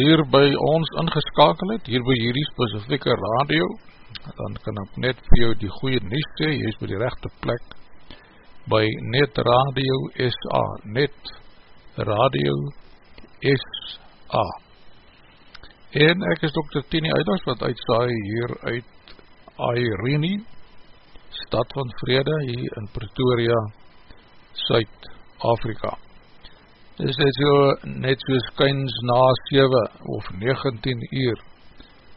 hier by ons ingeskakel het, hier by hierdie specifieke radio, dan kan ek net vir jou die goeie nieuws sê, jy is by die rechte plek, by Net Radio SA, Net Radio SA. En ek is Dr. Tini Uiters, wat uitsaai hier uit Airene, stad van vrede, hier in Pretoria, Suid-Afrika. Dit is net so, net so skyns na 7 of 19 uur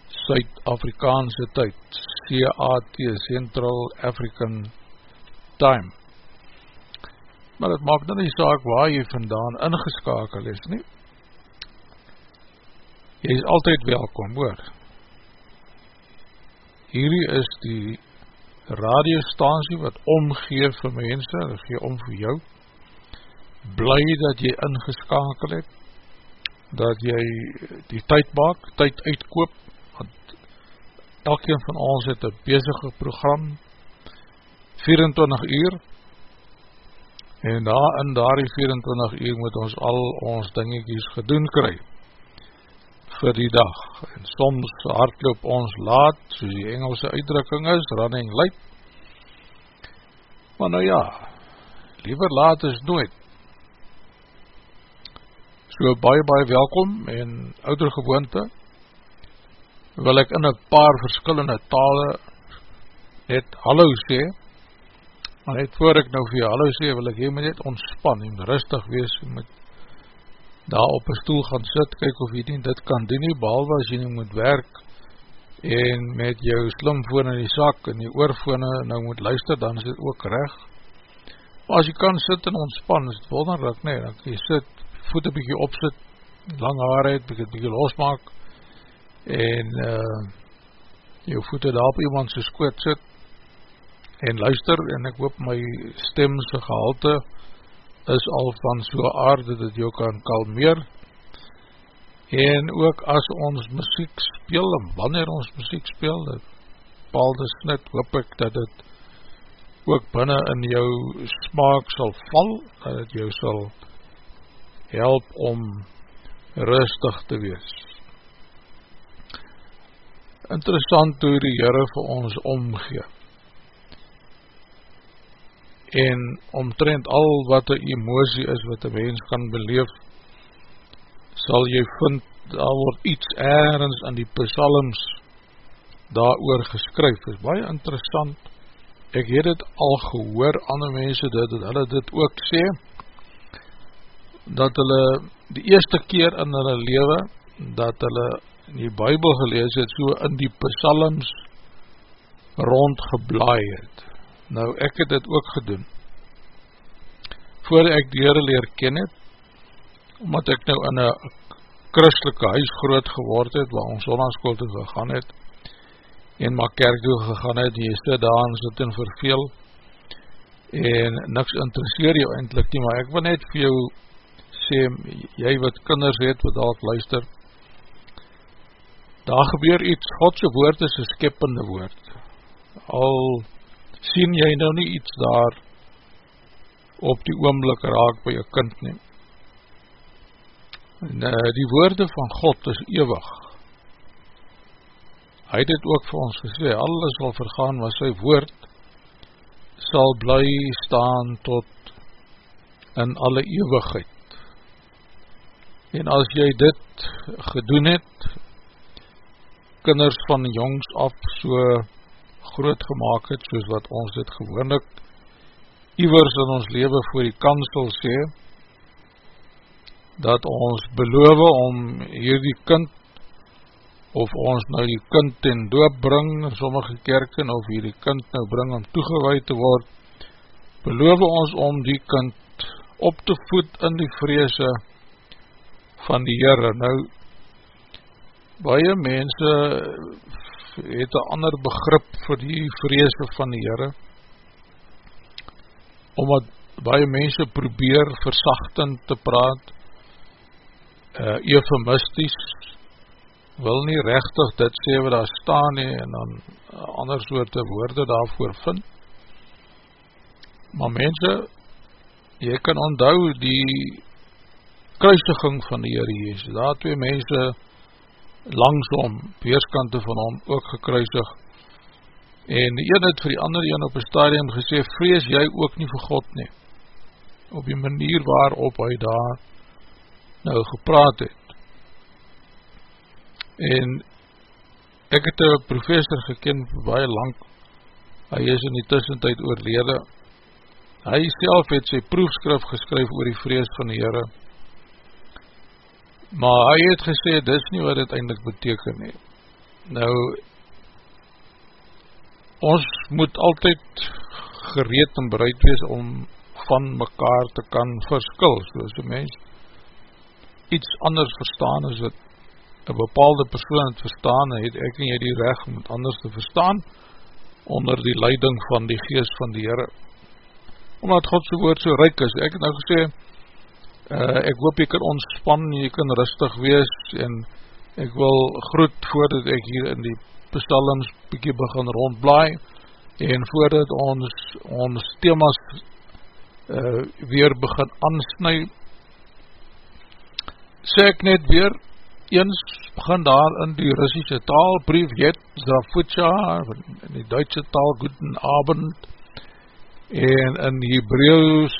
Suid-Afrikaanse tyd, CAT, Central African Time. Maar het maak dan die saak waar jy vandaan ingeskakel is, nie? Jy is altyd welkom, hoor. Hierdie is die radiostasie wat omgeef vir mense, dat gee om vir jou, bly dat jy ingeskakel het, dat jy die tyd maak, tyd uitkoop, want elkeen van ons het een bezige program, 24 uur, en daar in daar die 24 uur moet ons al ons dingetjies gedoen kry, vir die dag, en soms hardloop ons laat, soos die Engelse uitdrukking is, running late, maar nou ja, liever laat is nooit, So baie baie welkom en ouder gewoonte. Wil ek in een paar verskillende tale net hallo sê. Maar net voor ek nou vir jou hallo sê wil ek jy moet net ontspan en rustig wees. Jy moet daar op een stoel gaan sit kyk of jy nie dit kan doen nie behalwe as jy nie moet werk en met jou slimfoon in die sak en die oorfone nou moet luister dan is dit ook recht maar as jy kan sit en ontspan is het wonderlik dan kan jy sit voet een bykie opsit, lang haar het, bykie, bykie losmaak, en uh, jou voete daar op iemand sy skoot sit, en luister, en ek hoop my stemse gehalte is al van so aarde dat jou kan kalmeer, en ook as ons muziek speel, en wanneer ons muziek speel, dit bepaalde snit, hoop ek dat dit ook binnen in jou smaak sal val, dat het jou sal help om rustig te wees. Interessant hoe die Heere vir ons omgee. En omtrent al wat die emosie is wat die mens kan beleef, sal jy vind, daar word iets ergens in die psalms daar oor geskryf. Het is baie interessant. Ek het het al gehoor, ander mense dit, dat hulle dit ook sê, dat hulle die eerste keer in hulle lewe, dat hulle in die bybel gelees het, so in die psalms rondgeblaai het. Nou, ek het dit ook gedoen. Voor ek die Heere leer ken het, omdat ek nou in een christelike huis groot geword het, waar ons zonnanskool toe gegaan het, en maar kerk toe gegaan het, die eerste daan sit en verveel, en niks interesseer jou eindelijk nie, maar ek wil net vir jou sê, jy wat kinders het, wat al luister, daar gebeur iets, Godse woord is een skippende woord, al sien jy nou nie iets daar, op die oomlik raak by jou kind neem. En uh, die woorde van God is ewig. Hy het het ook vir ons gesê, alles sal vergaan, maar sy woord sal bly staan tot in alle eeuwigheid. En as jy dit gedoen het, kinders van jongs af so groot gemaakt het, soos wat ons dit gewoonlik iwers in ons leven voor die kansel sê, dat ons beloof om hierdie kind, of ons nou die kind in doop bring, in sommige kerken, of hierdie kind nou bring om toegewaai te word, beloof ons om die kind op te voed in die vreese van die Heere. Nou, baie mense het een ander begrip vir die vreese van die Heere, omdat baie mense probeer versachtend te praat, uh, eufemisties, wil nie rechtig dit sê wat daar staan nie, en dan uh, ander soorte woorde daarvoor vind. Maar mense, jy kan onthou die kruisiging van die Heere Jezus, daar twee mense langsom, weerskante van hom, ook gekruisig, en die een het vir die ander een op die stadium gesê, vrees jy ook nie vir God nie, op die manier waarop hy daar nou gepraat het. En ek het een professor geken vir baie lang, hy is in die tussentijd oorlede, hy self het sy proefskrif geskryf oor die vrees van die Heere, maar hy het gesê, dis nie wat het eindelijk beteken nie. Nou, ons moet altyd gereed en bereid wees om van mekaar te kan verskil, soos die mens iets anders verstaan as wat een bepaalde persoon het verstaan, het ek en jy die recht om het anders te verstaan, onder die leiding van die geest van die Heere. Omdat Godse woord so ryk is, ek het nou gesê, uh, ek hoop jy kan ontspan, jy kan rustig wees, en ek wil groet voordat ek hier in die psalms bykie begin rondblaai, en voordat ons ons themas uh, weer begin ansnui, sê ek net weer, eens begin daar in die Russische taal, brief Jet Zafutja, in die Duitse taal Guten Abend, en in Hebrews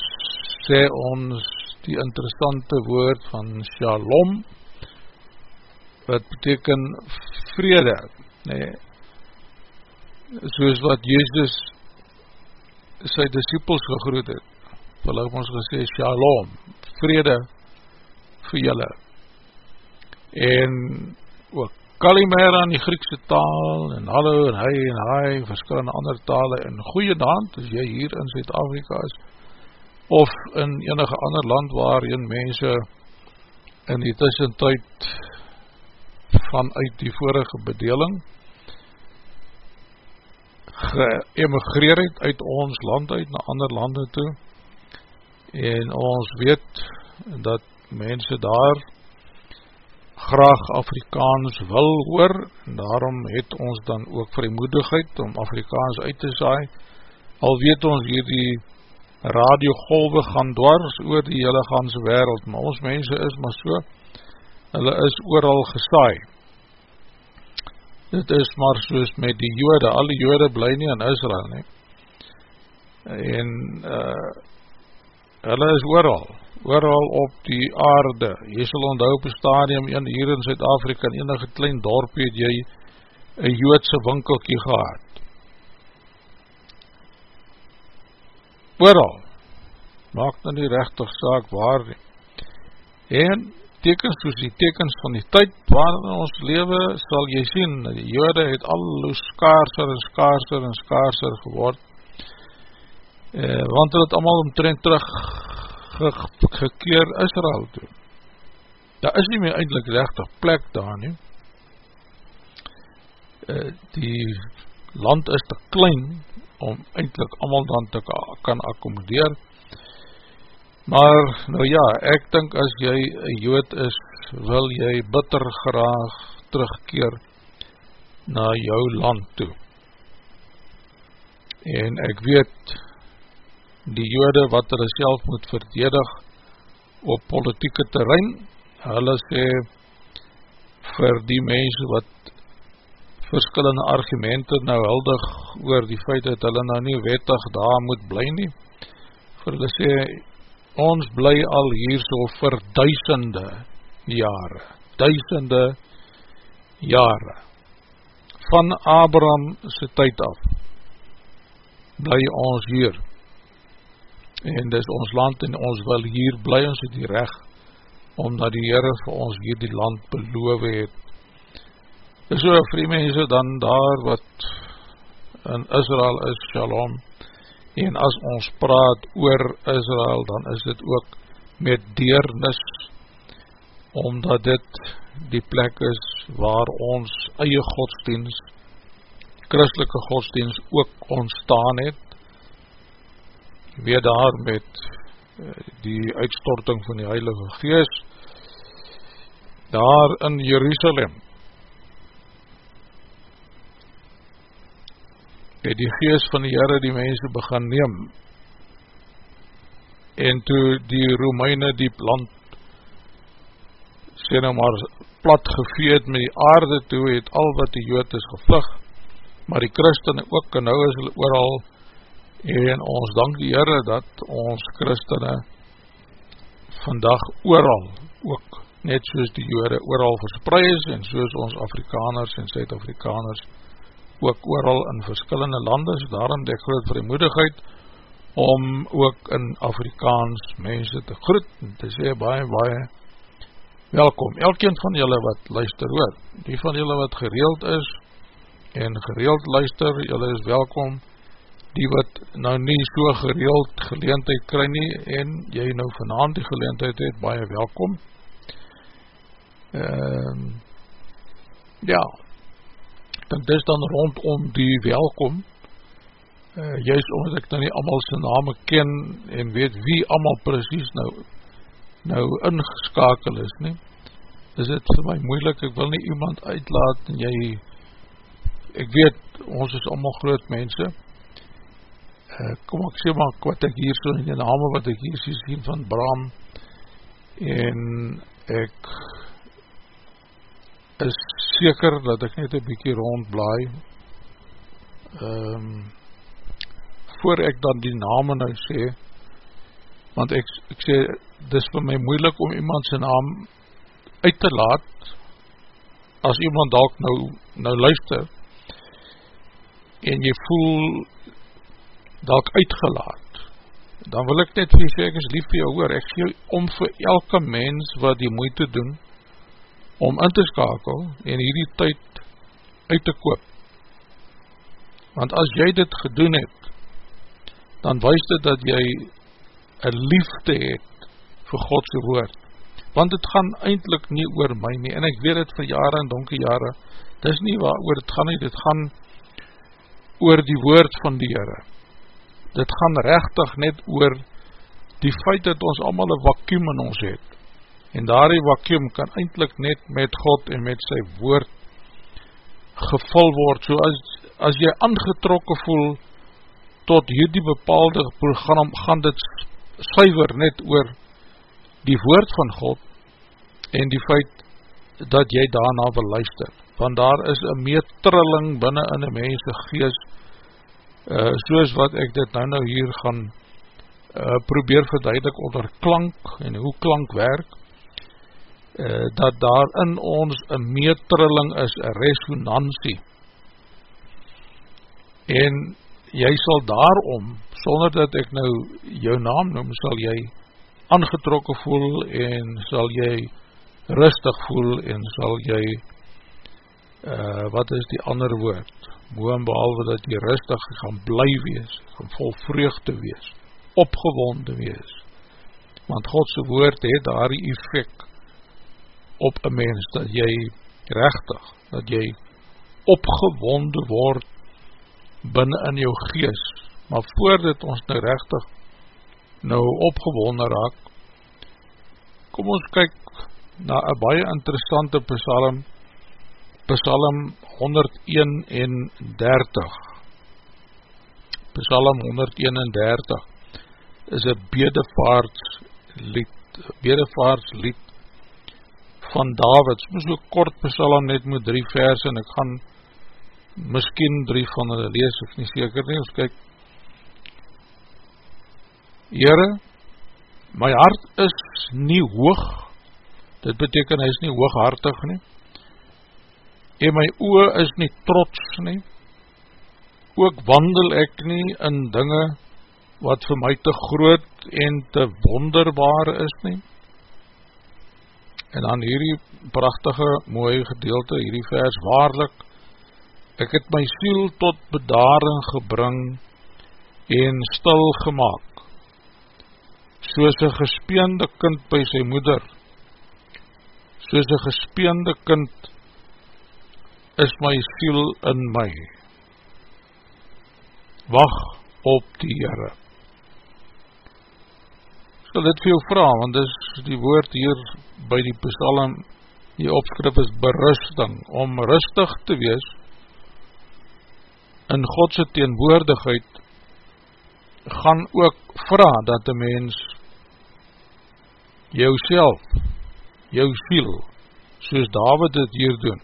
sê ons die interessante woord van Shalom, wat beteken vrede, nee, soos wat Jezus sy disciples gegroet het, wil ek ons gesê, Shalom, vrede vir julle, en ook Kalimera in die Griekse taal, en hallo en hy en hy, verskillende ander tale, en goeie naand, as jy hier in Zuid-Afrika is, of in enige ander land waarin mense in die tussentijd vanuit die vorige bedeling geëmigreer het uit ons land uit na ander lande toe. En ons weet dat mense daar graag Afrikaans wil hoor, en daarom het ons dan ook vrymoedigheid om Afrikaans uit te saai, al weet ons hier die radiogolwe gaan dwars oor die hele ganse wereld, maar ons mense is maar so, hulle is ooral gesaai. Dit is maar soos met die jode, alle jode bly nie in Israel nie, en uh, hulle is ooral, ooral op die aarde, jy sal onthou op die stadium in hier in Zuid-Afrika, in enige klein dorpie het jy een joodse winkelkie gehad. Ooral, maak nou nie rechtig saak waar nie. En tekens soos die tekens van die tyd waarin ons lewe, sal jy sien, die jode het al hoe skaarser en skaarser en skaarser geword, eh, want het allemaal omtrent terug ge gekeer Israel toe. Daar is nie meer eindelijk rechtig plek daar nie. Uh, die land is te klein om eindelijk allemaal dan te kan accommodeer. Maar, nou ja, ek dink as jy een jood is, wil jy bitter graag terugkeer na jou land toe. En ek weet, die jode wat hulle self moet verdedig op politieke terrein, hulle sê vir die mense wat verskillende argumente nou huldig oor die feit dat hulle nou nie wettig daar moet bly nie, vir hulle sê, ons bly al hier so vir duisende jare, duisende jare, van Abraham sy tyd af, bly ons hier, en dis ons land en ons wil hier bly. Ons het die recht omdat die Heere vir ons hier die land beloof het is so vrie mense dan daar wat in Israel is shalom. En as ons praat oor Israel dan is dit ook met deernis omdat dit die plek is waar ons eie godsdienst christelike godsdienst ook ontstaan het. Weer daar met eh, die uitstorting van die Heilige Gees daar in Jerusalem het die Gees van die Heere die mense begin neem. En toe die Romeine die land sê nou maar plat geveed met die aarde toe het al wat die jood is gevlug. Maar die christene ook en nou is hulle ooral en ons dank die Heere dat ons christene vandag ooral ook net soos die jode ooral verspreid is en soos ons Afrikaners en Zuid-Afrikaners ook ooral in verskillende lande so daarom die groot vrymoedigheid om ook in Afrikaans mense te groet en te sê baie baie welkom elkeen van julle wat luister hoor die van julle wat gereeld is en gereeld luister julle is welkom die wat nou nie so gereeld geleentheid kry nie en jy nou vanavond die geleentheid het, baie welkom. Uh, ja, dan dis dan rondom die welkom, uh, juist omdat ek nou nie allemaal sy name ken en weet wie allemaal precies nou, nou ingeskakel is nie, is het vir my moeilik, ek wil nie iemand uitlaat en jy, ek weet, ons is allemaal groot mense, Eh, kom ek sê maar wat ek hier so in die name wat ek hier sê sien van Bram en ek is seker dat ek net een bykie rond blaai um, voor ek dan die name nou sê want ek, ek sê dis vir my moeilik om iemand sy naam uit te laat as iemand dalk nou, nou luister en jy voel dalk uitgelaat, dan wil ek net vir jy sê, ek is lief vir jou hoor, ek sê om vir elke mens wat die moeite doen, om in te skakel en hierdie tyd uit te koop. Want as jy dit gedoen het, dan wees dit dat jy een liefde het vir Godse woord. Want het gaan eindelijk nie oor my nie, en ek weet het vir jare en donker jare, dit is nie waar oor het gaan nie, dit gaan oor die woord van die Heere dit gaan rechtig net oor die feit dat ons allemaal een vacuum in ons het, En daar die vacuum kan eindelijk net met God en met sy woord gevul word, so as, as jy aangetrokken voel tot hierdie bepaalde program, gaan dit suiver net oor die woord van God en die feit dat jy daarna wil luister, want daar is een meetrilling binnen in die mense gees, uh, soos wat ek dit nou nou hier gaan uh, probeer verduidelik onder klank en hoe klank werk, dat daar in ons een meetrilling is, een resonantie. En jy sal daarom, sonder dat ek nou jou naam noem, sal jy aangetrokken voel en sal jy rustig voel en sal jy, uh, wat is die ander woord, moe behalwe dat jy rustig gaan bly wees, gaan vol vreugde wees, opgewonde wees, want Godse woord het daar die effect op een mens, dat jy rechtig, dat jy opgewonde word binnen in jou gees, maar voordat ons nou rechtig nou opgewonde raak, kom ons kyk na een baie interessante psalm, psalm 131, psalm 131, is een bedevaartslied, bedevaartslied van Davids, moes ook kort psalm net met drie vers en ek gaan miskien drie van hulle lees, of nie seker nie, ons kyk. Heere, my hart is nie hoog, dit beteken hy is nie hooghartig nie, en my oe is nie trots nie, ook wandel ek nie in dinge wat vir my te groot en te wonderbaar is nie, En dan hierdie prachtige mooie gedeelte, hierdie vers, waarlik, ek het my siel tot bedaring gebring en stil gemaakt, soos een gespeende kind by sy moeder, soos een gespeende kind is my siel in my. Wacht op die Heere. Sal dit vir jou vraag, want dis die woord hier by die psalm, die opskrif is berusting, om rustig te wees in Godse teenwoordigheid, gaan ook vraag dat die mens jou self, jou siel, soos David het hier doen,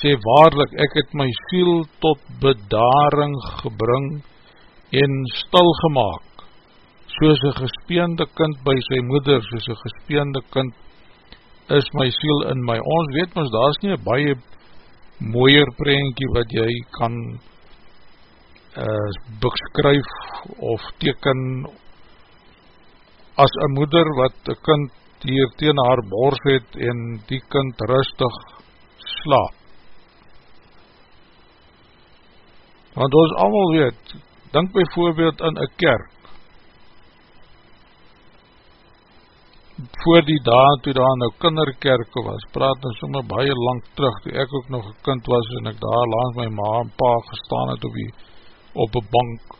sê waarlik, ek het my siel tot bedaring gebring en stil gemaakt, soos een gespeende kind by sy moeder, soos een gespeende kind is my siel in my. Ons weet ons, daar is nie een baie mooier prentje wat jy kan uh, beskryf of teken as een moeder wat een kind hier teen haar bors het en die kind rustig slaap. Want ons allemaal weet, denk by voorbeeld in een kerk, voor die dag toe daar nou kinderkerke was, praat nou sommer baie lang terug, toe ek ook nog een kind was en ek daar langs my ma en pa gestaan het op die, op een bank.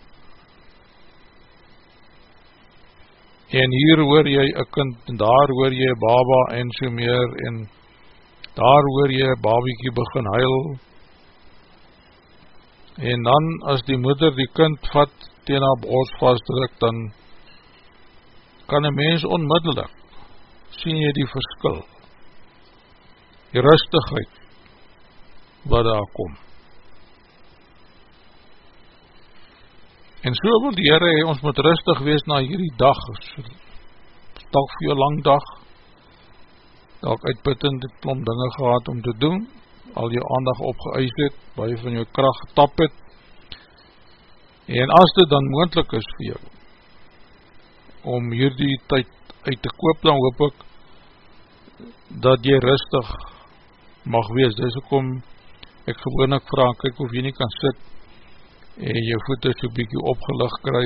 En hier hoor jy een kind, en daar hoor jy baba en so meer, en daar hoor jy babiekie begin huil, en dan as die moeder die kind vat, teen haar bos vastdruk, dan kan een mens onmiddellik sien jy die verskil, die rustigheid wat daar kom. En so wil die Heere, ons moet rustig wees na hierdie dag, stak vir jou lang dag, dat uitputtend die plom dinge gehad om te doen, al jou aandag opgeëis het, baie van jou kracht getap het, en as dit dan moendlik is vir jou, om hierdie tyd uit te koop, dan hoop ek, dat jy rustig mag wees, dis ook om ek gewoon ek vraag, kyk of jy nie kan sit en jou voete so bykie opgelig kry.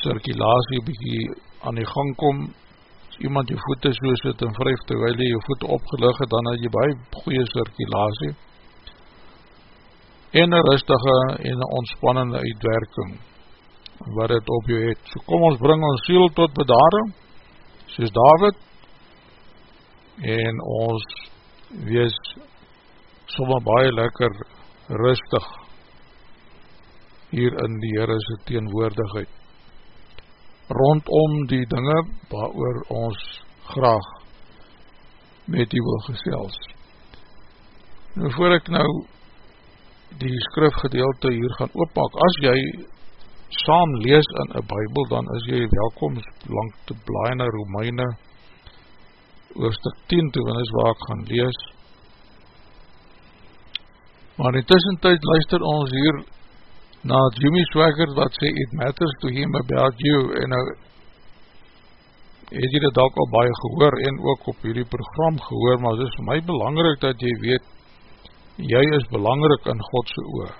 Circulatie bykie aan die gang kom as iemand jou voete so sit en vryf terwijl jy jou voete opgelig het, dan het jy baie goeie circulatie en een rustige en een ontspannende uitwerking wat het op jou het so kom ons bring ons siel tot bedaring soos David en ons wees sommer baie lekker rustig hier in die Heerese teenwoordigheid rondom die dinge waar ons graag met u wil gesels. Nou voor ek nou die skrifgedeelte hier gaan ooppak, as jy saam lees in een bybel, dan is jy welkom lang te blaai na Romeine hoofdstuk 10 toe, want is waar ek gaan lees. Maar in tussentijd luister ons hier na Jimmy Swagger wat sê, it matters to him about you, en nou het jy dit ook al baie gehoor, en ook op hierdie program gehoor, maar het is vir my belangrijk dat jy weet, jy is belangrijk in Godse oor.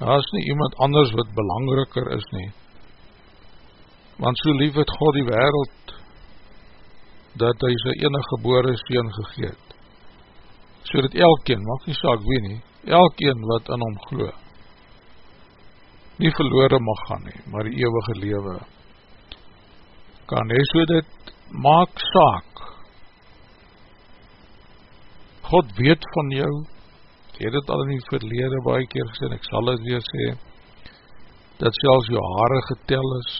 Daar is nie iemand anders wat belangriker is nie, want so lief het God die wereld, dat hy sy enige gebore steen gegeet. So dat elkeen, mag nie saak wie nie, elkeen wat in hom glo, nie verloore mag gaan nie, maar die eeuwige lewe kan hy so dit maak saak. God weet van jou, ek het het al in die verlede baie keer gesê, ek sal het weer sê, dat selfs jou haare getel is,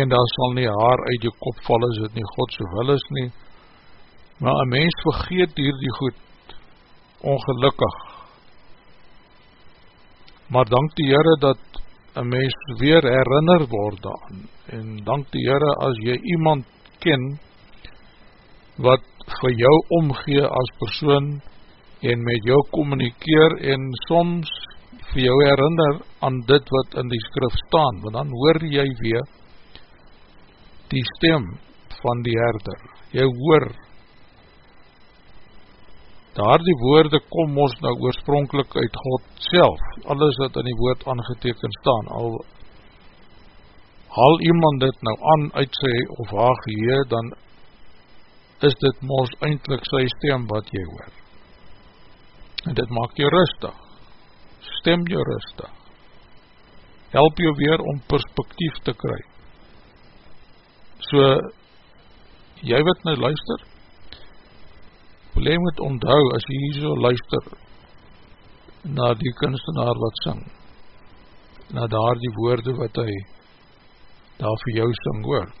en daar sal nie haar uit jou kop val as het nie God so wil is nie, maar een mens vergeet hier die goed, ongelukkig, maar dank die Heere dat een mens weer herinner word aan, en dank die Heere as jy iemand ken, wat vir jou omgee as persoon, en met jou communikeer, en soms vir jou herinner aan dit wat in die skrif staan, want dan hoor jy weer, die stem van die herder. Jy hoor, daar die woorde kom ons nou oorspronkelijk uit God self, alles wat in die woord aangeteken staan, al haal iemand dit nou aan uit sy of haar geheer, dan is dit ons eindelijk sy stem wat jy hoor. En dit maak jy rustig, stem jy rustig, help jy weer om perspektief te krijg, So, jy wat nou luister, wil jy moet onthou, as jy hier so luister, na die kunstenaar wat sing, na daar die woorde wat hy daar vir jou sing hoor.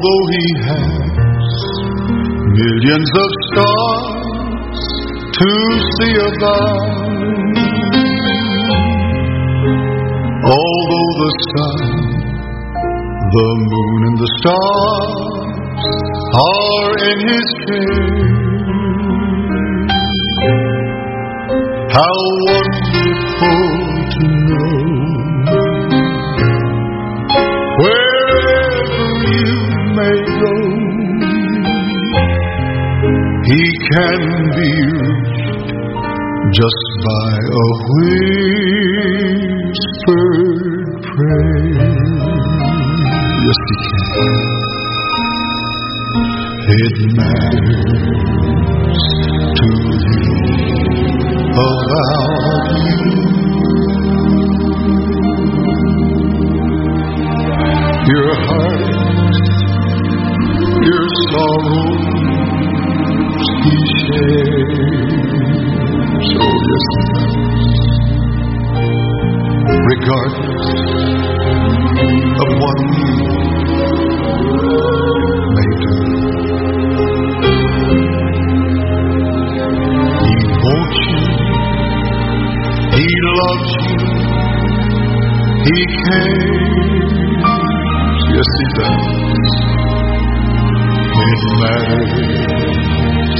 Although he has millions of stars to see about, although the sun, the moon, and the stars are in his care, how wonderful to know he can be reached just by a whispered prayer. Yes, he can. It matters to him about you. your heart, your sorrows shares. Oh, yes. Regardless of what you may do, he wants you, he loves you, he cares yes he does. It matters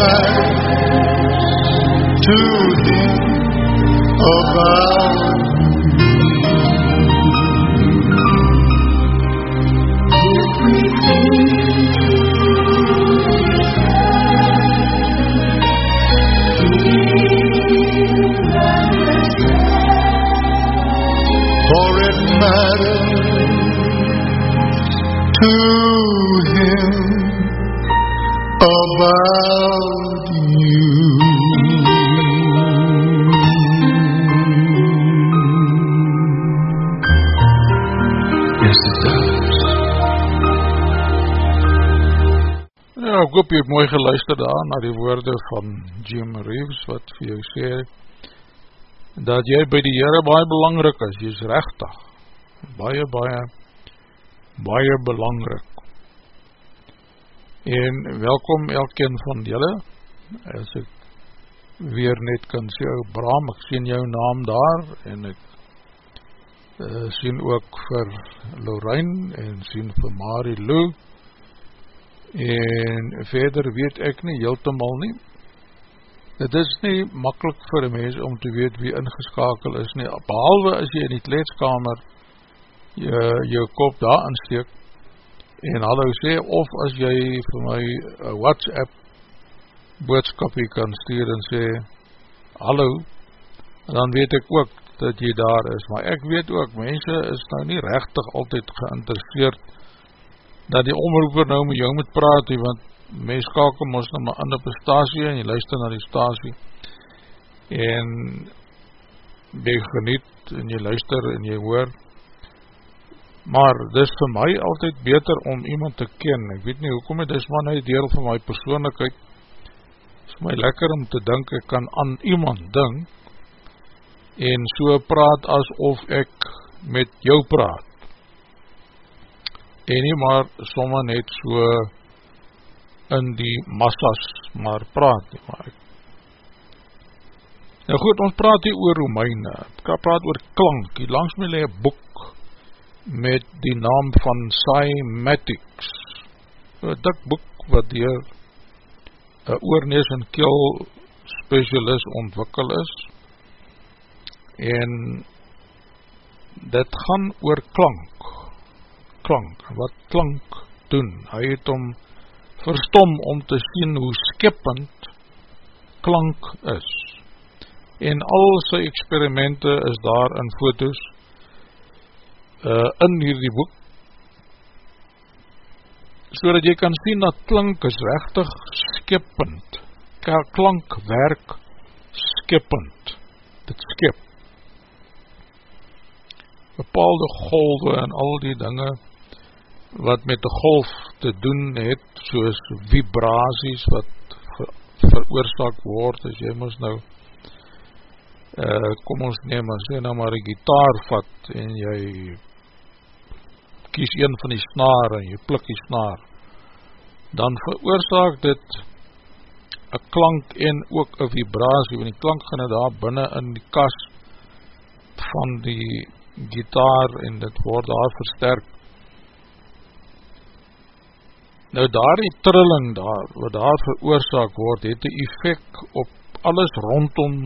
for it matters to him about hoop jy het mooi geluister daar na die woorde van Jim Reeves wat vir jou sê dat jy by die Heere baie belangrik is, jy is rechtig, baie, baie, baie belangrik. En welkom elkeen van julle, as ek weer net kan sê, ou Bram, ek sien jou naam daar, en ek uh, sien ook vir Lorraine, en sien vir Marie Lou, en verder weet ek nie, heeltemal nie, Het is nie makkelijk vir een mens om te weet wie ingeskakel is nie, behalwe as jy in die kleedskamer jy, jou kop daar insteek en hallo sê, of as jy vir my WhatsApp boodskapie kan stuur en sê hallo, dan weet ek ook dat jy daar is, maar ek weet ook, mense is nou nie rechtig altyd geïnteresseerd dat die omroeper nou met jou moet praat, want mens kakel ons nou maar in op die stasie en jy luister na die stasie en jy geniet en jy luister en jy hoor. Maar dis vir my altyd beter om iemand te ken. Ek weet nie hoekom het dis maar nou deel van my persoonlikheid. Is my lekker om te dink ek kan aan iemand dink en so praat asof ek met jou praat en nie maar sommer net so in die massas maar praat nie, maar ek Nou goed, ons praat hier oor Romeine, ek praat oor klank, hier langs my leie boek met die naam van Cymatics, een dik boek wat hier een oornees en keel specialist ontwikkel is. En dit gaan oor klank, klank, wat klank doen, hy het om verstom om te sien hoe skippend klank is. En al sy experimente is daar in foto's uh, in hierdie boek, so dat jy kan sien dat klank is rechtig skippend. Klank werk skippend. Dit skip. Bepaalde golwe en al die dinge wat met die golf te doen het, soos vibraties wat ver, veroorzaak word, as jy moes nou, uh, kom ons neem, as jy nou maar een gitaar vat, en jy kies een van die snaar, en jy plik die snaar, dan veroorzaak dit een klank en ook een vibratie, want die klank gaan daar binnen in die kas van die gitaar, en dit word daar versterk, Nou daar die trilling daar, wat daar veroorzaak word, het die effect op alles rondom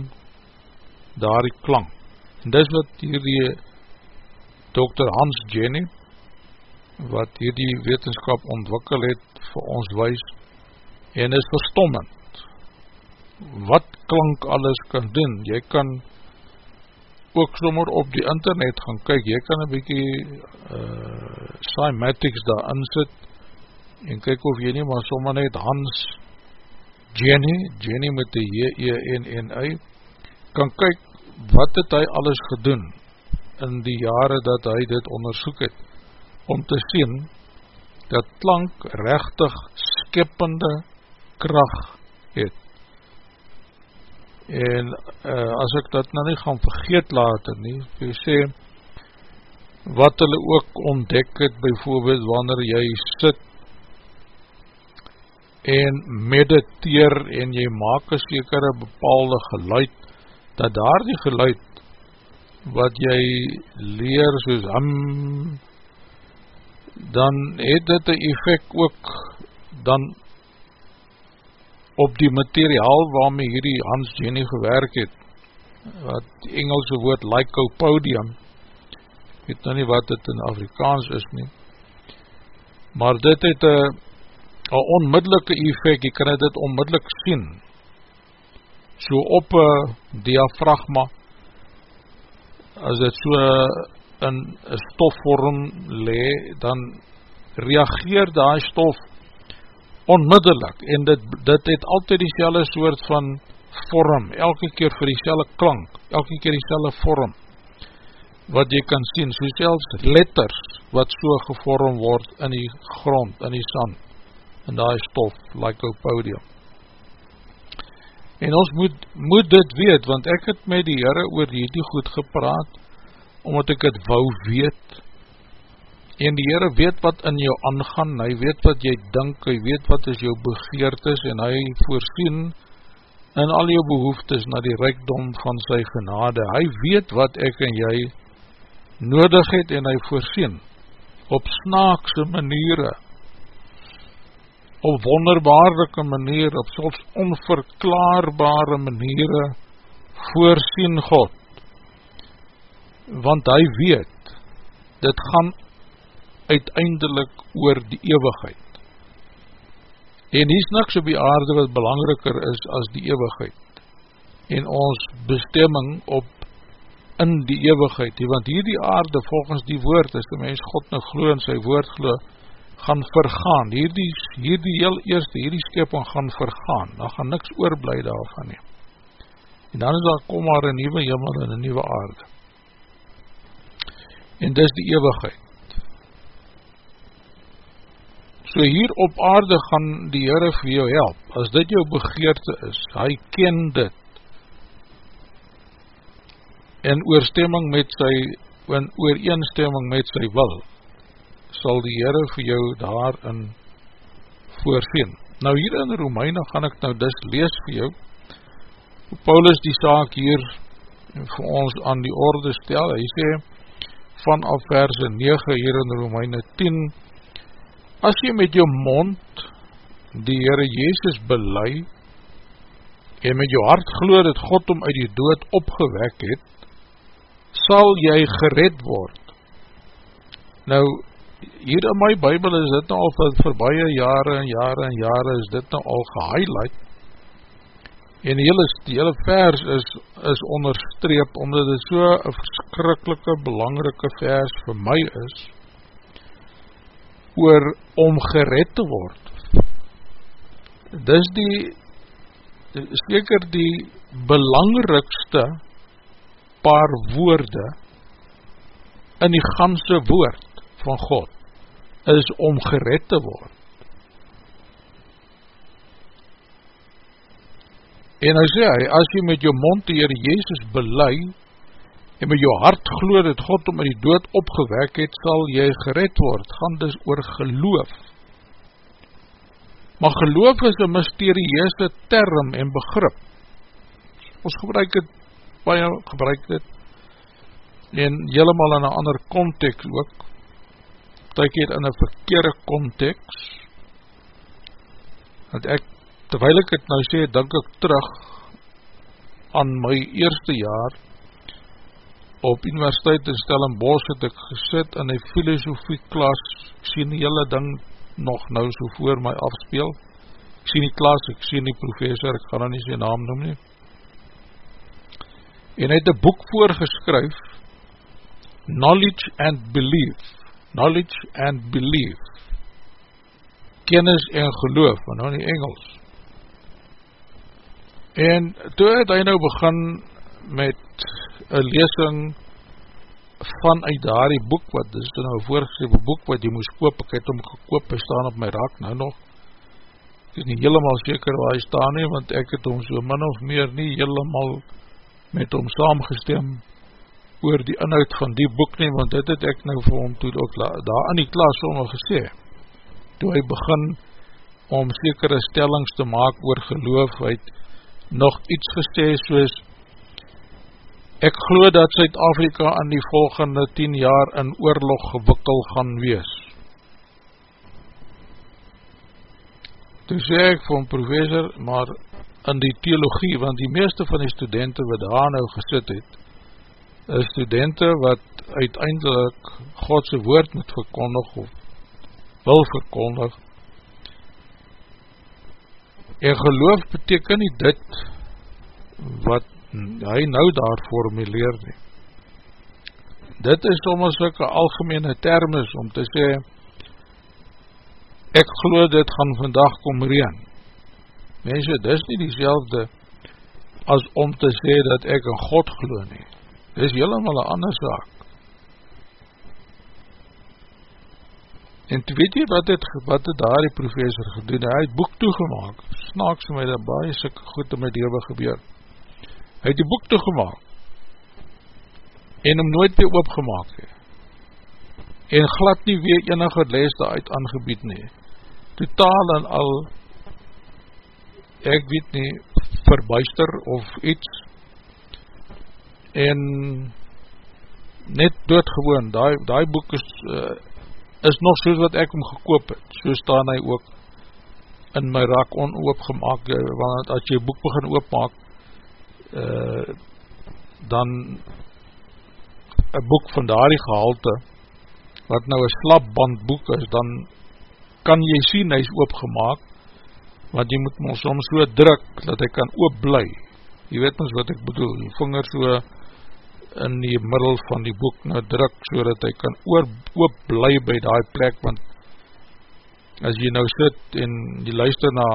daar die klank. En dis wat hierdie Dr. Hans Jenny, wat hierdie wetenskap ontwikkel het, vir ons wees, en is verstommend. Wat klank alles kan doen, jy kan ook sommer op die internet gaan kyk, jy kan een bykie uh, cymatics daar insit, en kyk of jy nie maar sommer net Hans Jenny, Jenny met die J-E-N-N-I, kan kyk wat het hy alles gedoen in die jare dat hy dit onderzoek het, om te sien dat klank rechtig skippende kracht het. En uh, as ek dat nou nie gaan vergeet later nie, jy sê, wat hulle ook ontdek het, bijvoorbeeld wanneer jy sit en mediteer en jy maak een sekere bepaalde geluid, dat daar die geluid wat jy leer soos hum, dan het dit een effect ook dan op die materiaal waarmee hierdie Hans Jenny gewerk het, wat die Engelse woord lycopodium, weet nou nie wat dit in Afrikaans is nie, maar dit het een onmiddellike effect, jy kan dit onmiddellik sien, so op een diafragma, as dit so in stofvorm le, dan reageer die stof onmiddellik, en dit, dit het altyd die selle soort van vorm, elke keer vir die selle klank, elke keer die selle vorm, wat jy kan sien, so selfs letters, wat so gevorm word in die grond, in die sand, in die stof, like a podium. En ons moet, moet dit weet, want ek het met die Heere oor hierdie goed gepraat, omdat ek het wou weet, en die Heere weet wat in jou aangaan, hy weet wat jy dink, hy weet wat is jou begeertes, en hy voorsien in al jou behoeftes na die rijkdom van sy genade, hy weet wat ek en jy nodig het, en hy voorsien op snaakse maniere, op wonderbaarlike manier, op soms onverklaarbare maniere voorsien God. Want hy weet, dit gaan uiteindelik oor die eeuwigheid. En hier is niks op die aarde wat belangriker is as die eeuwigheid. En ons bestemming op in die eeuwigheid. Want hier die aarde volgens die woord, as die mens God nou glo en sy woord glo, gaan vergaan, hierdie, hierdie heel eerste, hierdie skeping gaan vergaan, daar gaan niks oorblij daarvan nie. En dan is daar kom maar een nieuwe jimmel en een nieuwe aarde. En dis die eeuwigheid. So hier op aarde gaan die Heere vir jou help, as dit jou begeerte is, hy ken dit, en oorstemming met sy, in ooreenstemming met sy wil, sal die Heere vir jou daarin voorsien. Nou hier in Romeine gaan ek nou dis lees vir jou, hoe Paulus die saak hier vir ons aan die orde stel, hy sê vanaf verse 9 hier in Romeine 10, as jy met jou mond die Heere Jezus belei, en met jou hart geloof dat God om uit die dood opgewek het, sal jy gered word. Nou, hier in my bybel is dit nou al vir voorbije jare en jare en jare is dit nou al gehighlight. En die hele, die hele vers is, is onderstreep omdat dit so een verskrikkelike belangrike vers vir my is oor om gered te word. Dis die seker die belangrikste paar woorde in die ganse woord van God is om gered te word. En hy sê hy, as jy met jou mond die Heere Jezus belei, en met jou hart glo dat God om in die dood opgewek het, sal jy gered word, gaan dus oor geloof. Maar geloof is een mysterieuse term en begrip. Ons gebruik het, baie gebruik het, en helemaal in een ander context ook, tyk het in een verkeerde context, want ek, terwijl ek het nou sê, denk ek terug aan my eerste jaar, op universiteit in Stellenbosch het ek gesit in die filosofie klas, ek sien die hele ding nog nou so voor my afspeel, ek sien die klas, ek sien die professor, ek gaan nou nie sy naam noem nie, en hy het een boek voorgeskryf, Knowledge and Belief, knowledge and belief. Kennis en geloof van nou die Engels. En toe het hy nou begin met een lesing vanuit daar die boek wat dit is nou voorgeschreven boek wat jy moes koop. Ek het hom gekoop, hy staan op my raak nou nog. Ek is nie helemaal seker waar hy staan nie want ek het hom so min of meer nie helemaal met hom saamgestem oor die inhoud van die boek nie, want dit het ek nou vir hom toe ook daar in die klas om gesê, toe hy begin om sekere stellings te maak oor geloof, hy het nog iets gesê soos, Ek glo dat Suid-Afrika in die volgende 10 jaar in oorlog gewikkel gaan wees. Toe sê ek van professor, maar in die theologie, want die meeste van die studenten wat daar nou gesit het, is studenten wat uiteindelik Godse woord moet verkondig of wil verkondig. En geloof beteken nie dit wat hy nou daar formuleer nie. Dit is soms soke algemene termes om te sê, ek glo dit gaan vandag kom reen. Mense, dit is nie die as om te sê dat ek in God glo nie. Dit is helemaal een ander zaak. En weet jy wat het, wat het daar die professor gedoen? Hy het boek toegemaak. Snaaks my dat baie sikke goed in my lewe gebeur. Hy het die boek toegemaak. En hom nooit weer oopgemaak. He. En glad nie weer enige les daaruit aangebied nie. Totaal en al, ek weet nie, verbuister of iets. En net doodgewoon, die, die boek is... Uh, is nog soos wat ek hom gekoop het, so staan hy ook in my rak onoopgemaak, eh, want as jy boek begin oopmaak, uh, dan een boek van daardie gehalte, wat nou een slapband boek is, dan kan jy sien, hy is oopgemaak, want jy moet ons soms so druk, dat hy kan oopblij, jy weet ons wat ek bedoel, jy vinger so, in die middel van die boek nou druk, so dat hy kan oor, oop bly by die plek, want as jy nou sit en jy luister na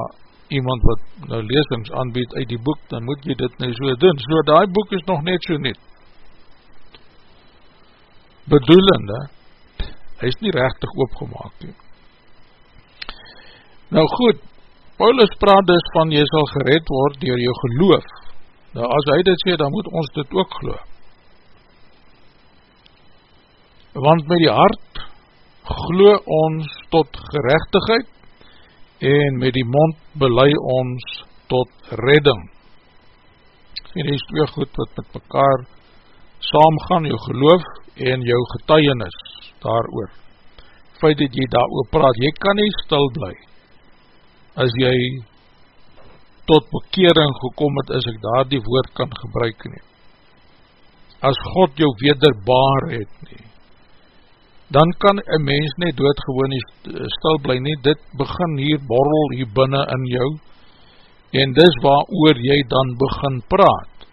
iemand wat nou leesings aanbied uit die boek, dan moet jy dit nou so doen, so die boek is nog net so net. Bedoelende, hy is nie rechtig oopgemaak nie. Nou goed, Paulus praat dus van jy sal gered word dier jou geloof. Nou as hy dit sê, dan moet ons dit ook geloof want met die hart glo ons tot gerechtigheid en met die mond belei ons tot redding. En die is twee goed wat met mekaar saamgaan, jou geloof en jou getuienis daar oor. Feit dat jy daar oor praat, jy kan nie stil bly as jy tot bekering gekom het, as ek daar die woord kan gebruik nie. As God jou wederbaar het nie, dan kan een mens nie doodgewoon stil bly nie, dit begin hier borrel hier binnen in jou, en dis waar oor jy dan begin praat.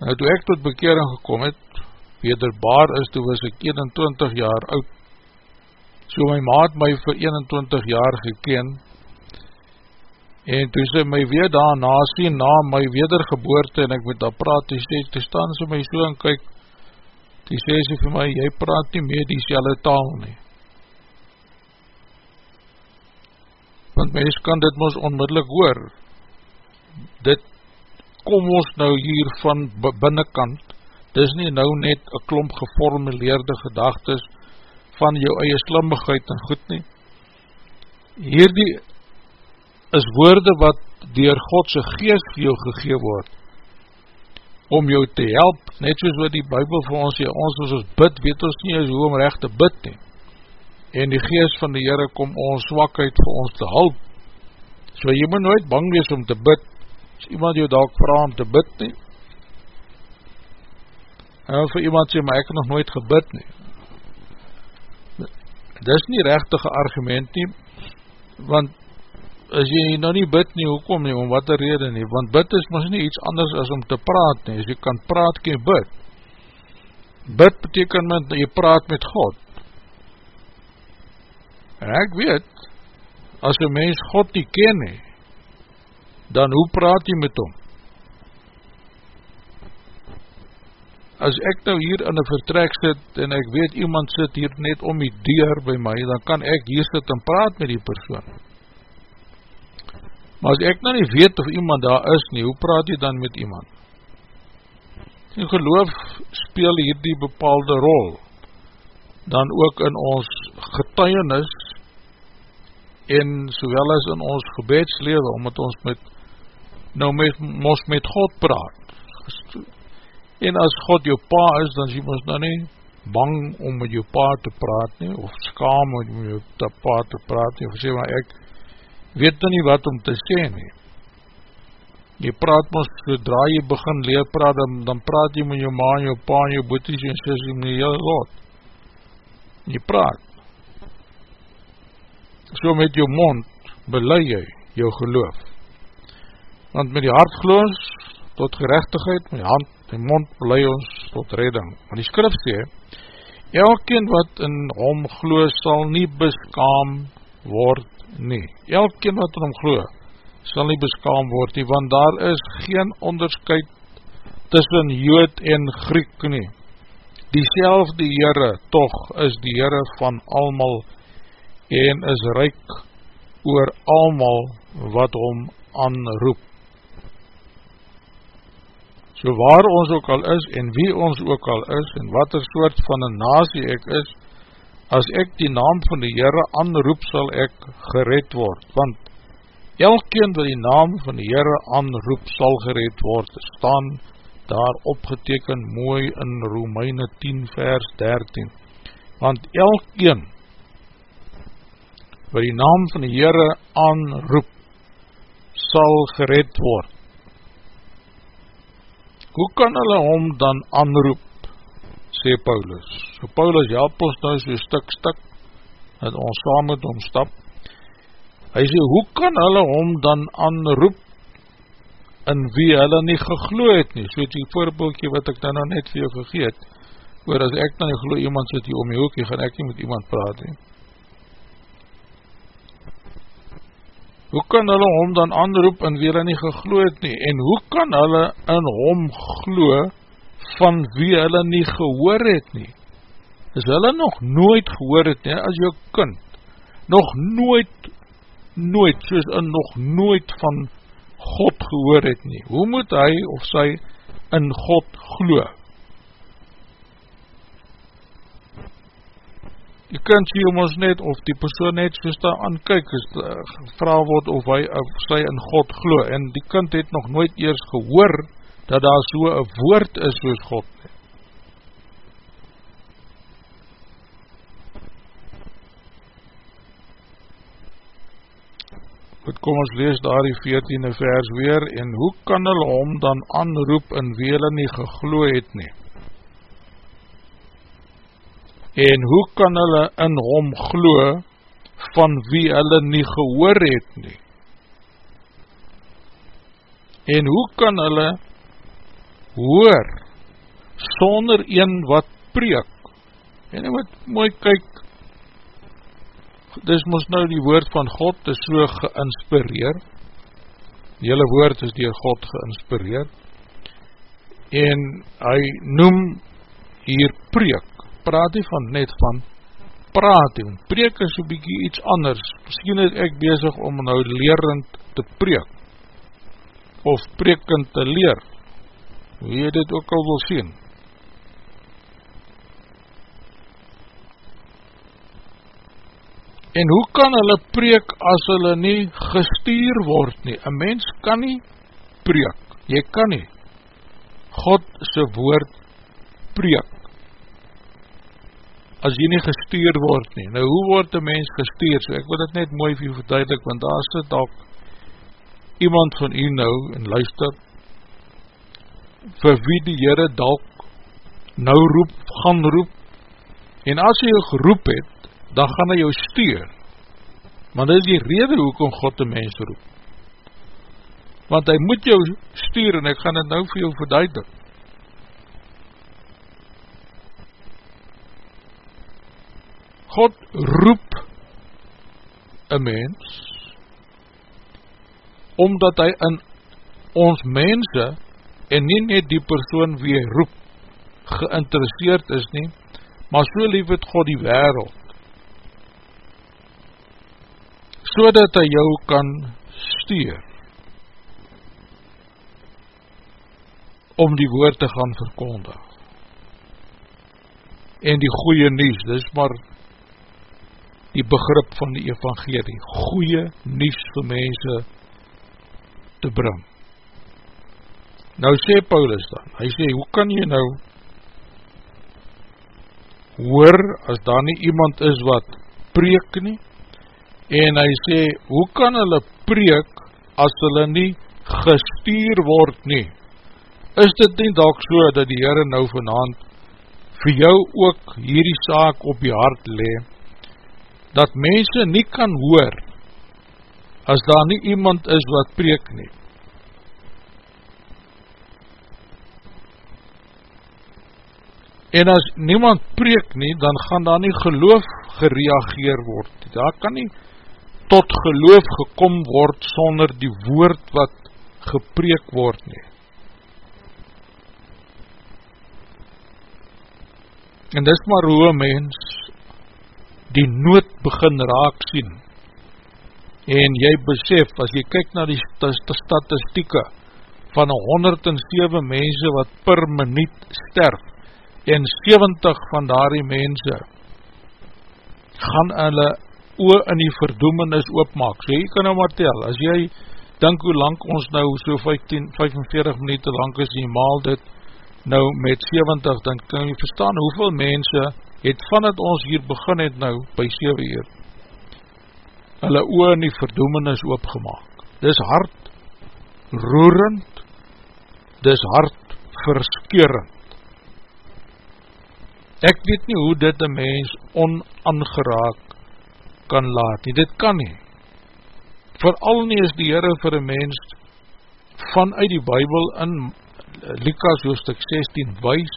Nou toe ek tot bekering gekom het, wederbaar is, toe was ek 21 jaar oud, so my maat my vir 21 jaar gekend, en toe sy my weer daarna sien, na my wedergeboorte, en ek moet daar praat, toe sê, toe staan sy my so en kyk, toe sê sy vir my, jy praat nie meer die selle taal nie. Want mens kan dit ons onmiddellik hoor, dit kom ons nou hier van binnenkant, dis nie nou net een klomp geformuleerde gedagtes van jou eie slimmigheid en goed nie. Hierdie is woorde wat dier Godse geest vir jou gegee word, om jou te help, net soos wat die Bijbel vir ons sê, ons as ons bid, weet ons nie as hoe om recht te bid nie, en die geest van die Heere kom ons zwakheid vir ons te help, so jy moet nooit bang wees om te bid, as iemand jou dalk vraag om te bid nie, en vir iemand sê, maar ek het nog nooit gebid nie, dit is nie rechtige argument nie, want as jy nou nie bid nie, hoekom nie, om wat die rede nie, want bid is mis nie iets anders as om te praat nie, as jy kan praat, kan jy bid. Bid beteken met, jy praat met God. En ek weet, as een mens God nie ken nie, dan hoe praat jy met hom? As ek nou hier in een vertrek sit, en ek weet iemand sit hier net om die deur by my, dan kan ek hier sit en praat met die persoon. Maar as ek nou nie weet of iemand daar is nie, hoe praat jy dan met iemand? En geloof speel hier die bepaalde rol, dan ook in ons getuienis, en sowel as in ons gebedslewe, omdat ons met nou met, mos met God praat. En as God jou pa is, dan jy mos nou nie bang om met jou pa te praat nie, of skaam om met jou pa te praat nie, of sê maar ek weet nou nie wat om te sê nie. Jy praat mos, zodra jy begin leer praat, dan, dan praat jy met jou ma en jou pa en jou boeties en sê jy met jou lot. Jy praat. So met jou mond belei jy jou geloof want met die hart gloos tot gerechtigheid, met die hand en mond blij ons tot redding. Want die skrif sê, elkeen wat in hom gloos sal nie beskaam word nie. Elkeen wat in hom gloos sal nie beskaam word nie, want daar is geen onderscheid tussen jood en Griek nie. Die selfde Heere toch is die Heere van almal en is ryk oor almal wat hom aanroep. So waar ons ook al is en wie ons ook al is en wat er soort van een nasie ek is, as ek die naam van die Heere aanroep sal ek gered word, want elkeen wat die naam van die Heere aanroep sal gered word, staan daar opgeteken mooi in Romeine 10 vers 13, want elkeen wat die naam van die Heere aanroep sal gered word, hoe kan hulle hom dan aanroep, sê Paulus. So Paulus help ons nou so stuk stuk, dat ons saam met hom stap. Hy sê, hoe kan hulle hom dan aanroep, in wie hulle nie gegloe het nie, so die voorbeeldje wat ek dan nou net vir jou gegeet, oor as ek dan nie geloof iemand sit hier om die hoekie, gaan ek nie met iemand praat nie. hoe kan hulle hom dan aanroep en wie hulle nie gegloe het nie, en hoe kan hulle in hom glo van wie hulle nie gehoor het nie, is hulle nog nooit gehoor het nie, as jou kind, nog nooit, nooit, soos in nog nooit van God gehoor het nie, hoe moet hy of sy in God glo? die kind sê om ons net, of die persoon net soos daar aan kyk, is uh, gevraag word of hy of sy in God glo, en die kind het nog nooit eers gehoor, dat daar so een woord is soos God. Goed, kom ons lees daar die 14e vers weer, en hoe kan hulle hom dan aanroep, en wie hulle nie geglo het nie? en hoe kan hulle in hom glo van wie hulle nie gehoor het nie? En hoe kan hulle hoor sonder een wat preek? En jy moet mooi kyk, dis moes nou die woord van God is so geinspireer, die hele woord is dier God geinspireer, en hy noem hier preek, praat nie van net van praat nie, preek is so bykie iets anders, miskien het ek bezig om nou lerend te preek, of prekend te leer, wie het dit ook al wil sien. En hoe kan hulle preek as hulle nie gestuur word nie? Een mens kan nie preek, jy kan nie. God sy woord preek as jy nie gestuur word nie. Nou, hoe word die mens gestuur? So, ek wil dit net mooi vir jy verduidelik, want daar sit ook iemand van jy nou, en luister, vir wie die Heere dalk nou roep, gaan roep, en as jy geroep het, dan gaan hy jou stuur. Want dit is die rede hoekom God die mens roep. Want hy moet jou stuur, en ek gaan dit nou vir jou verduidelik. God roep een mens omdat hy in ons mense en nie net die persoon wie hy roep geïnteresseerd is nie, maar so lief het God die wereld so dat hy jou kan stuur om die woord te gaan verkondig en die goeie nies, dis maar die begrip van die evangelie, goeie nies vir mense te bring. Nou sê Paulus dan, hy sê, hoe kan jy nou hoor as daar nie iemand is wat preek nie? En hy sê, hoe kan hulle preek as hulle nie gestuur word nie? Is dit nie dalk so dat die Heere nou vanavond vir jou ook hierdie saak op die hart le, dat mense nie kan hoor as daar nie iemand is wat preek nie? En as niemand preek nie, dan gaan daar nie geloof gereageer word. Daar kan nie tot geloof gekom word sonder die woord wat gepreek word nie. En dis maar hoe een mens die nood begin raak sien. En jy besef, as jy kyk na die statistieke van 107 mense wat per minuut sterf, en 70 van daardie mense gaan hulle oor in die verdoemenis oopmaak. So jy kan nou maar tel, as jy dink hoe lang ons nou so 15, 45 minuut lang is, jy maal dit nou met 70, dan kan jy verstaan hoeveel mense het van het ons hier begin het nou by 7 uur, hulle oor in die verdoemenis oopgemaak. Dis hard roerend, dis hard verskeurend. Ek weet nie hoe dit een mens onangeraak kan laat nie, dit kan nie. Vooral nie is die Heere vir een mens vanuit die Bijbel in Likas hoofdstuk 16 wees,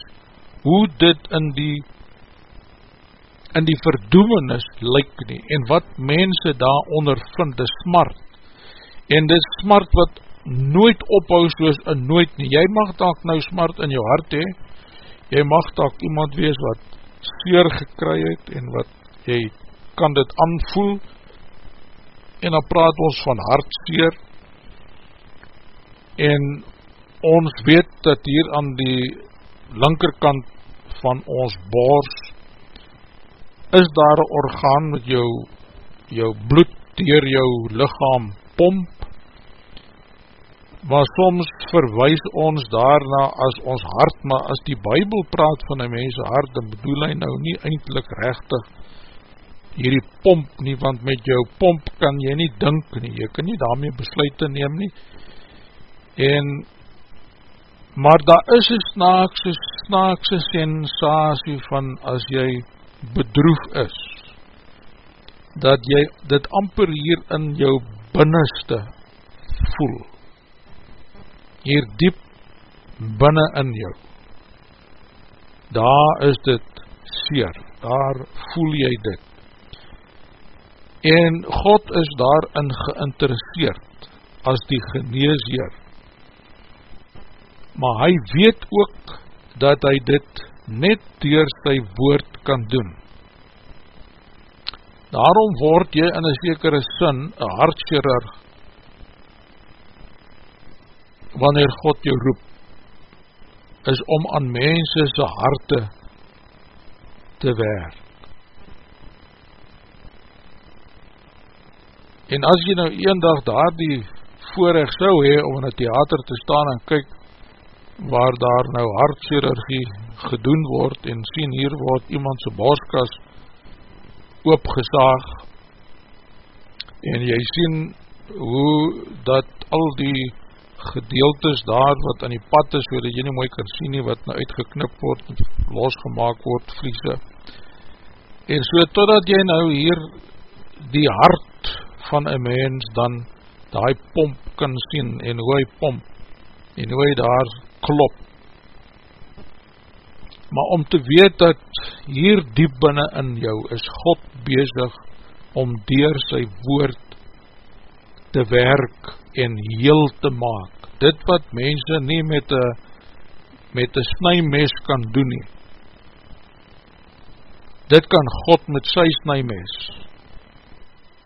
hoe dit in die in die verdoemenis lyk nie, en wat mense daar ondervind, die smart, en die smart wat nooit ophou soos een nooit nie, jy mag daak nou smart in jou hart hee, jy mag tak iemand wees wat seer gekry het en wat jy kan dit aanvoel. En dan praat ons van hartseer. En ons weet dat hier aan die linkerkant van ons bors is daar een orgaan met jou jou bloed dier jou lichaam pomp maar soms verwijs ons daarna as ons hart, maar as die bybel praat van die mense hart, dan bedoel hy nou nie eindelijk rechtig hierdie pomp nie, want met jou pomp kan jy nie dink nie, jy kan nie daarmee besluit te neem nie, en maar daar is een snaakse, snaakse sensatie van as jy bedroef is, dat jy dit amper hier in jou binneste voel, hier diep binnen in jou, daar is dit seer, daar voel jy dit. En God is daarin geïnteresseerd as die geneesheer. Maar hy weet ook dat hy dit net door sy woord kan doen. Daarom word jy in een sekere sin een hartchirurg wanneer God jou roep, is om aan mense sy harte te werk. En as jy nou een dag daar die voorrecht sou hee om in die theater te staan en kyk waar daar nou hartchirurgie gedoen word en sien hier word iemand sy borskas oopgesaag en jy sien hoe dat al die gedeeltes daar wat aan die pad is, so jy nie mooi kan sien nie, wat nou uitgeknip word, losgemaak word, vliese. En so, totdat jy nou hier die hart van een mens dan die pomp kan sien, en hoe hy pomp, en hoe hy daar klop. Maar om te weet dat hier diep binnen in jou is God bezig om dier sy woord te werk en heel te maak dit wat mense nie met een met een snijmes kan doen nie. Dit kan God met sy snijmes.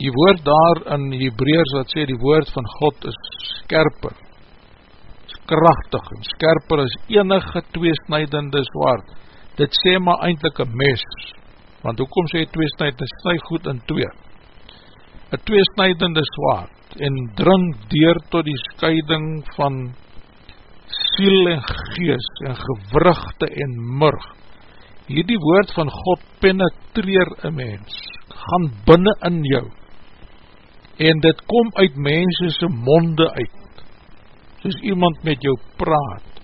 Die woord daar in Hebreers wat sê die woord van God is skerper, is krachtig en skerper is enige tweesnijdende zwaard. Dit sê maar eindelijk een mes, want hoekom sê tweesnijdende, sny goed in twee. Een tweesnijdende zwaard en dring deur tot die scheiding van siel en gees en gewrugte en murg. Hierdie woord van God penetreer een mens, gaan binnen in jou, en dit kom uit mensense monde uit, soos iemand met jou praat,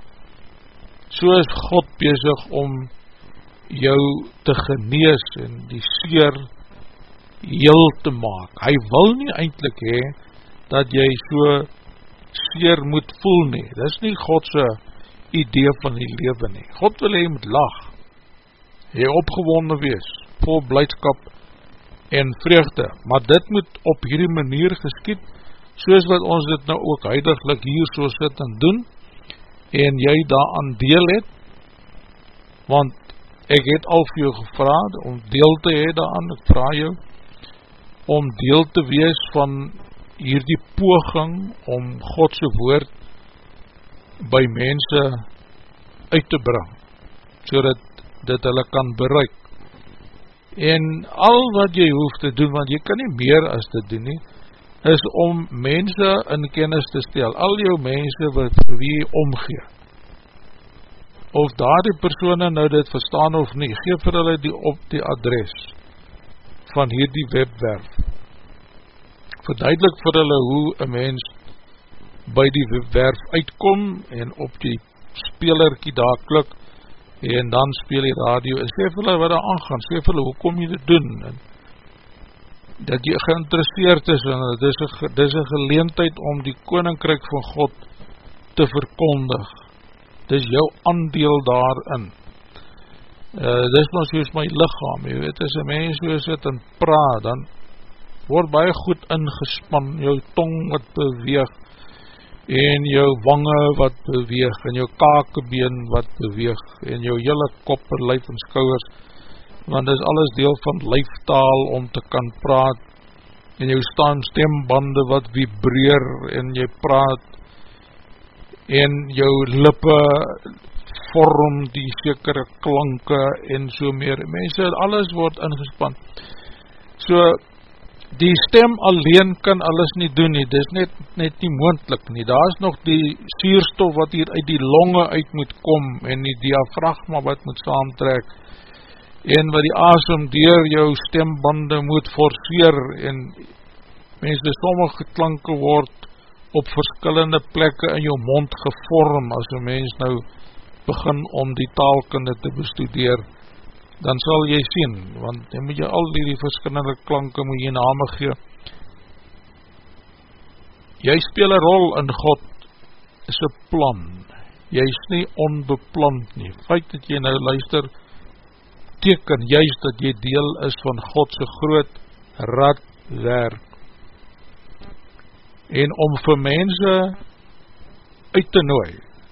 so is God bezig om jou te genees en die seer heel te maak. Hy wil nie eindelijk hee, dat jy so seer moet voel nie. Dit is nie Godse idee van die leven nie. God wil hy moet lag, hy opgewonde wees, vol blijdskap en vreugde, maar dit moet op hierdie manier geskiet, soos wat ons dit nou ook huidiglik hier so sit en doen, en jy daaraan deel het, want ek het al vir jou gevraad, om deel te hee daaraan, ek vraag jou, om deel te wees van hierdie poging om Godse woord by mense uit te bring, so dat dit hulle kan bereik. En al wat jy hoef te doen, want jy kan nie meer as te doen nie, is om mense in kennis te stel, al jou mense wat vir wie omgee. Of daar die persoene nou dit verstaan of nie, geef vir hulle die op die adres van hierdie webwerf verduidelik vir hulle hoe een mens by die werf uitkom en op die spelerkie daar klik en dan speel die radio en sê vir hulle wat daar aangaan, sê vir hulle hoe kom jy dit doen? En dat jy geïnteresseerd is en dit is, een, dit is een geleentheid om die koninkryk van God te verkondig. Dit is jou aandeel daarin. Uh, dit is maar soos my lichaam jy weet as een mens soos het en praat dan word baie goed ingespan, jou tong wat beweeg, en jou wange wat beweeg, en jou kakebeen wat beweeg, en jou hele kop en lijf en skouwers, want dit is alles deel van lijftaal om te kan praat, en jou staan stembande wat vibreer, en jy praat, en jou lippe vorm die sekere klanke, en so meer, mense, alles word ingespan, so, die stem alleen kan alles nie doen nie, dit is net, net nie moendlik nie, daar is nog die suurstof wat hier uit die longe uit moet kom, en die diafragma wat moet saamtrek, en wat die asem dier jou stembande moet forceer, en mense sommige klanke word op verskillende plekke in jou mond gevorm, as een mens nou begin om die taalkunde te bestudeer, dan sal jy sien, want jy moet jy al die, die verskinnende klanke moet jy name gee. Jy speel een rol in God, is een plan, jy is nie onbeplant nie, feit dat jy nou luister, teken juist dat jy deel is van Godse groot radwerk, en om vir mense uit te nooi,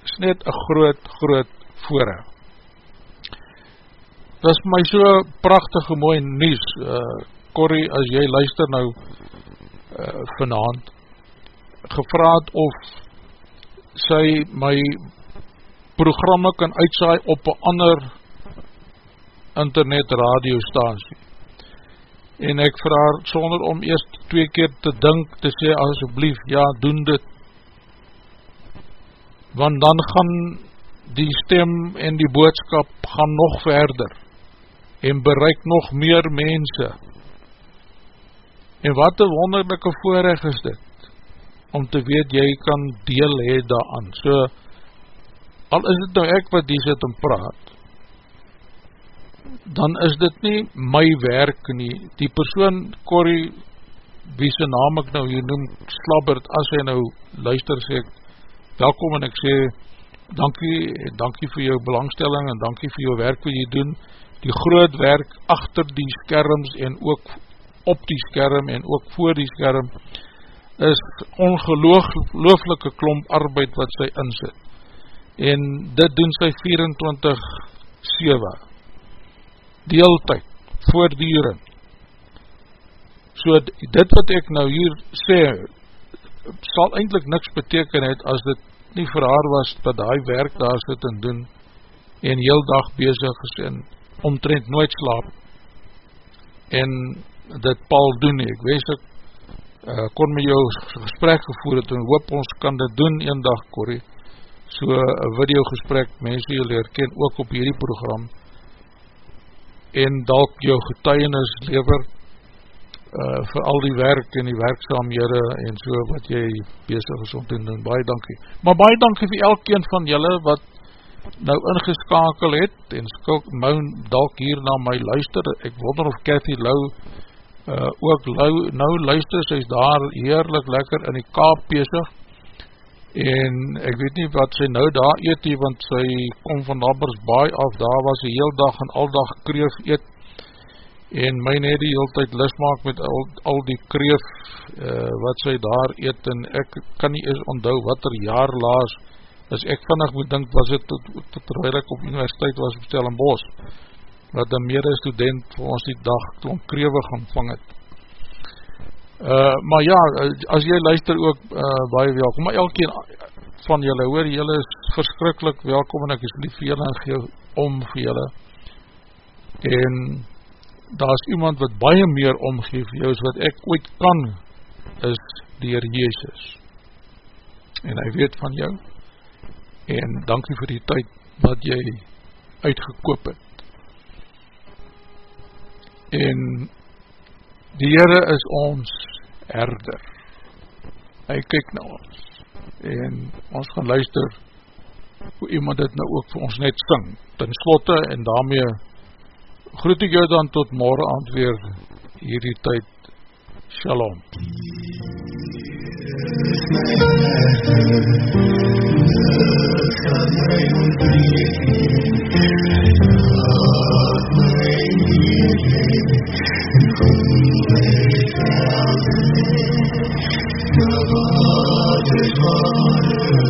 is net een groot, groot voorraad. Dit is my so prachtige mooi nies, uh, Corrie, as jy luister nou uh, vanavond, gevraad of sy my programme kan uitsaai op een ander internet radiostasie. En ek vraag sonder om eerst twee keer te dink, te sê asjeblief, ja, doen dit. Want dan gaan die stem en die boodskap gaan nog verder en bereik nog meer mense. En wat een wonderlijke voorrecht is dit, om te weet jy kan deel hee daaraan. So, al is dit nou ek wat die sit en praat, dan is dit nie my werk nie. Die persoon, Corrie, wie sy naam ek nou hier noem, Slabbert, as hy nou luister, sê ek, welkom en ek sê, dankie, dankie vir jou belangstelling en dankie vir jou werk wat jy doen, die groot werk achter die skerms en ook op die skerm en ook voor die skerm is ongelooflike klomp arbeid wat sy inzit. En dit doen sy 24-7 deeltijd, voordierend. So dit wat ek nou hier sê, sal eindelijk niks beteken het as dit nie vir haar was dat die werk daar sit en doen en heel dag bezig is en omtrent nooit slaap. En dit Paul doen nie, ek wees ek uh, kon met jou gesprek gevoer het en hoop ons kan dit doen een dag Corrie, so een videogesprek mense jy leer ken ook op hierdie program. En dalk jou getuienis lever uh, vir al die werk en die werkzaamhede en so wat jy bezig is om te doen, baie dankie. Maar baie dankie vir elkeen van julle wat nou ingeskakel het en skok nou dalk hier na my luister, ek wonder of Cathy Lou uh, ook lou, nou luister, sy is daar heerlik lekker in die kaap bezig en ek weet nie wat sy nou daar eet nie, want sy kom van Labbers baai af, daar was sy heel dag en al dag kreef eet. En my net die heel tyd lis maak met al, al die kreef uh, wat sy daar eet en ek kan nie eens onthou wat er jaar laas as ek vannig moet dink was het terwijl ek op universiteit was op Stellenbosch wat een mede student vir ons die dag toen krewe gaan vang het. Uh, maar ja as jy luister ook uh, baie welkom. Maar elkeen van julle hoor julle is verskrikkelijk welkom en ek is lief vir julle en gee om vir julle. En daar is iemand wat baie meer omgeef vir jou as wat ek ooit kan is die Heer Jezus. En hy weet van jou en dankie vir die tyd wat jy uitgekoop het. En die Heere is ons herder. Hy kyk na ons. En ons gaan luister hoe iemand dit nou ook vir ons net sing. Ten slotte en daarmee groet ek jou dan tot morgen aand weer hierdie tyd Shalom. Oh